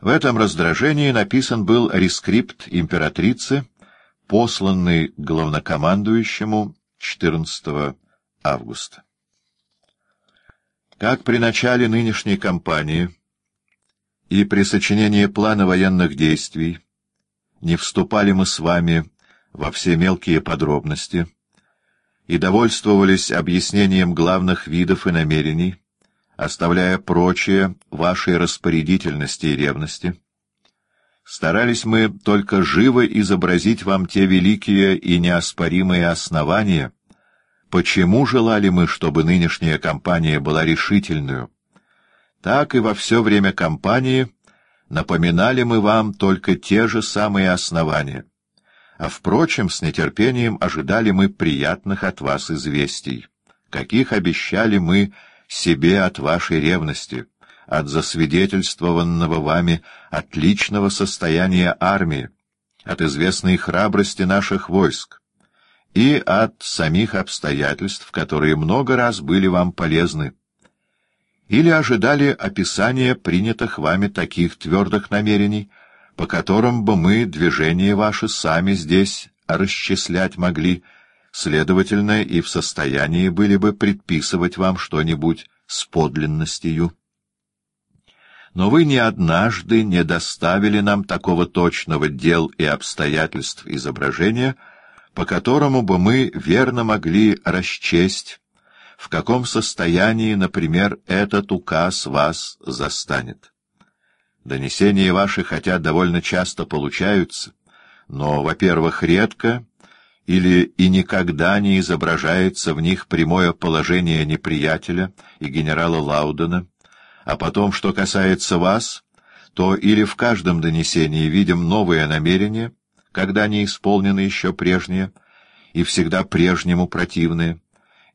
В этом раздражении написан был рескрипт императрицы, посланный главнокомандующему 14 августа. Как при начале нынешней кампании и при сочинении плана военных действий не вступали мы с вами во все мелкие подробности и довольствовались объяснением главных видов и намерений, оставляя прочее вашей распорядительности и ревности. Старались мы только живо изобразить вам те великие и неоспоримые основания, почему желали мы, чтобы нынешняя кампания была решительную. Так и во все время кампании напоминали мы вам только те же самые основания, а, впрочем, с нетерпением ожидали мы приятных от вас известий, каких обещали мы себе от вашей ревности, от засвидетельствованного вами отличного состояния армии, от известной храбрости наших войск и от самих обстоятельств, которые много раз были вам полезны, или ожидали описания принятых вами таких твердых намерений, по которым бы мы движения ваши сами здесь расчислять могли, следовательно, и в состоянии были бы предписывать вам что-нибудь с подлинностью. Но вы ни однажды не доставили нам такого точного дел и обстоятельств изображения, по которому бы мы верно могли расчесть, в каком состоянии, например, этот указ вас застанет. Донесения ваши, хотя довольно часто получаются, но, во-первых, редко, или и никогда не изображается в них прямое положение неприятеля и генерала Лаудена, а потом, что касается вас, то или в каждом донесении видим новые намерения, когда не исполнены еще прежние, и всегда прежнему противные,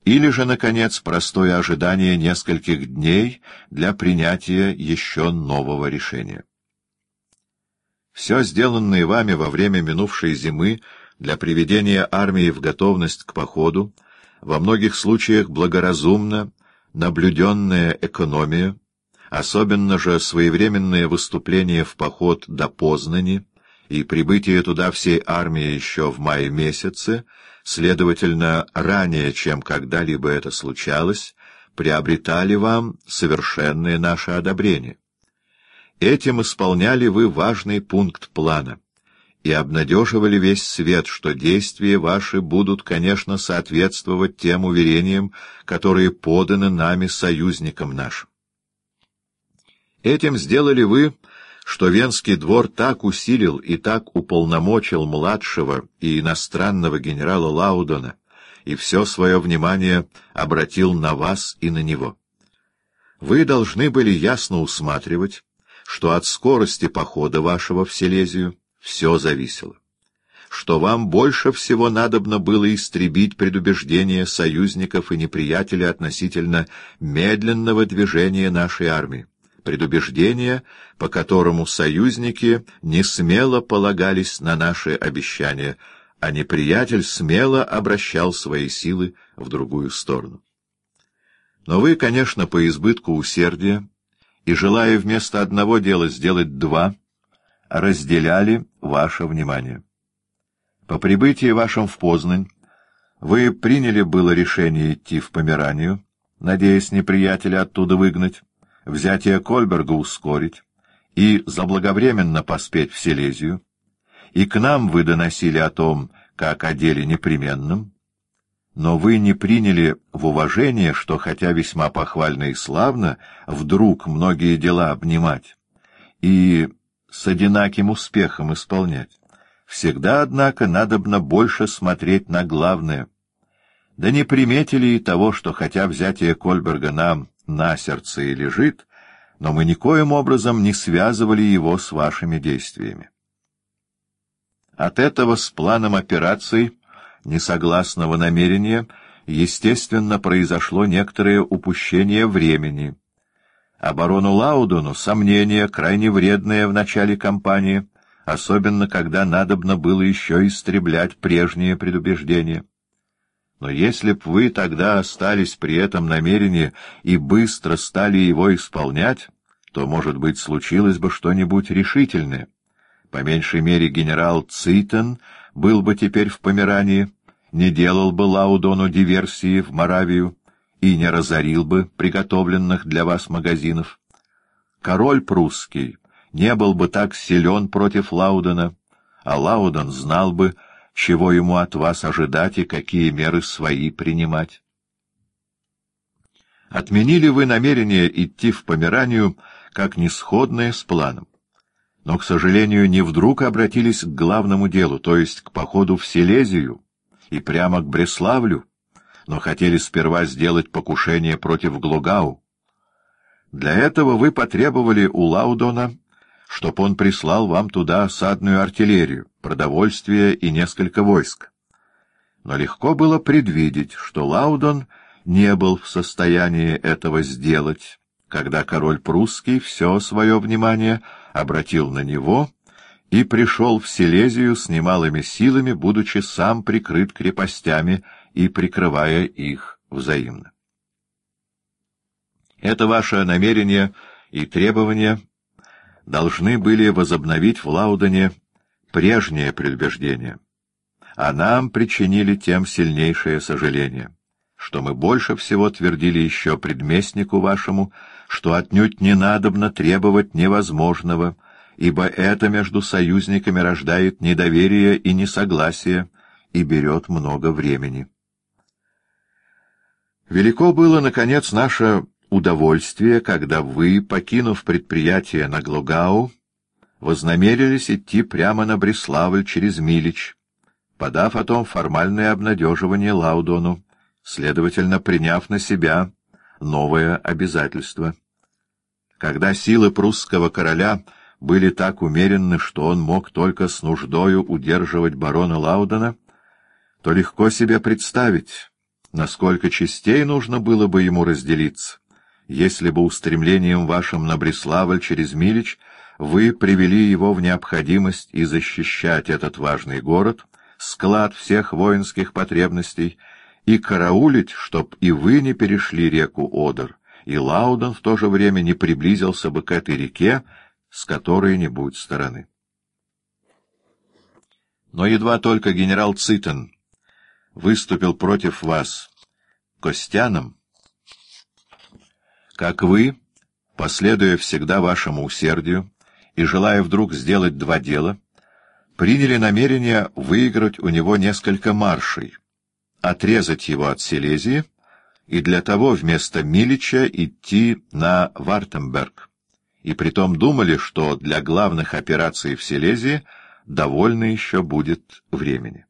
или же, наконец, простое ожидание нескольких дней для принятия еще нового решения. Все сделанное вами во время минувшей зимы для приведения армии в готовность к походу, во многих случаях благоразумно наблюденная экономия, особенно же своевременное выступление в поход до Познани и прибытие туда всей армии еще в мае месяце, следовательно, ранее, чем когда-либо это случалось, приобретали вам совершенное наше одобрение. Этим исполняли вы важный пункт плана — и обнадеживали весь свет, что действия ваши будут, конечно, соответствовать тем уверениям, которые поданы нами союзникам нашим. Этим сделали вы, что Венский двор так усилил и так уполномочил младшего и иностранного генерала Лаудона, и все свое внимание обратил на вас и на него. Вы должны были ясно усматривать, что от скорости похода вашего в Силезию все зависело. Что вам больше всего надобно было истребить предубеждения союзников и неприятелей относительно медленного движения нашей армии, предубеждения, по которому союзники не смело полагались на наши обещания, а неприятель смело обращал свои силы в другую сторону. Но вы, конечно, по избытку усердия и, желая вместо одного дела сделать два, разделяли ваше внимание. По прибытии вашем в Познань вы приняли было решение идти в Померанию, надеясь неприятеля оттуда выгнать, взятие Кольберга ускорить и заблаговременно поспеть в Силезию, и к нам вы доносили о том, как о деле непременном, но вы не приняли в уважение, что, хотя весьма похвально и славно, вдруг многие дела обнимать, и с одинаким успехом исполнять. Всегда, однако, надобно больше смотреть на главное. Да не приметили и того, что хотя взятие Кольберга нам на сердце и лежит, но мы никоим образом не связывали его с вашими действиями. От этого с планом операций, несогласного намерения, естественно, произошло некоторое упущение времени — Оборону Лаудону сомнения, крайне вредные в начале кампании, особенно когда надобно было еще истреблять прежние предубеждения. Но если б вы тогда остались при этом намерении и быстро стали его исполнять, что, может быть, случилось бы что-нибудь решительное. По меньшей мере генерал Цитен был бы теперь в Померании, не делал бы Лаудону диверсии в Моравию и не разорил бы приготовленных для вас магазинов. Король прусский не был бы так силен против Лаудена, а Лауден знал бы, чего ему от вас ожидать и какие меры свои принимать. Отменили вы намерение идти в Померанию как несходное с планом но, к сожалению, не вдруг обратились к главному делу, то есть к походу в Силезию и прямо к Бреславлю, но хотели сперва сделать покушение против Глугау. Для этого вы потребовали у Лаудона, чтоб он прислал вам туда осадную артиллерию, продовольствие и несколько войск. Но легко было предвидеть, что Лаудон не был в состоянии этого сделать, когда король прусский все свое внимание обратил на него и пришел в Силезию с немалыми силами, будучи сам прикрыт крепостями и прикрывая их взаимно. Это ваше намерение и требования должны были возобновить в Лаудене прежнее предубеждение, а нам причинили тем сильнейшее сожаление что мы больше всего твердили еще предместнику вашему, что отнюдь не надобно требовать невозможного, ибо это между союзниками рождает недоверие и несогласие и берет много времени. Велико было, наконец, наше удовольствие, когда вы, покинув предприятие на Глугау, вознамерились идти прямо на Бреславль через Милич, подав о том формальное обнадеживание Лаудону, следовательно, приняв на себя новое обязательство. Когда силы прусского короля были так умеренны, что он мог только с нуждою удерживать барона Лаудена, то легко себе представить, насколько частей нужно было бы ему разделиться, если бы устремлением вашим на Бреславль через Милич вы привели его в необходимость и защищать этот важный город, склад всех воинских потребностей — и караулить, чтоб и вы не перешли реку Одер, и Лауден в то же время не приблизился бы к этой реке с которой-нибудь стороны. Но едва только генерал Цитен выступил против вас Костяном, как вы, последуя всегда вашему усердию и желая вдруг сделать два дела, приняли намерение выиграть у него несколько маршей — отрезать его от Силезии и для того вместо Милича идти на Вартемберг, и притом думали, что для главных операций в Силезии довольно еще будет времени.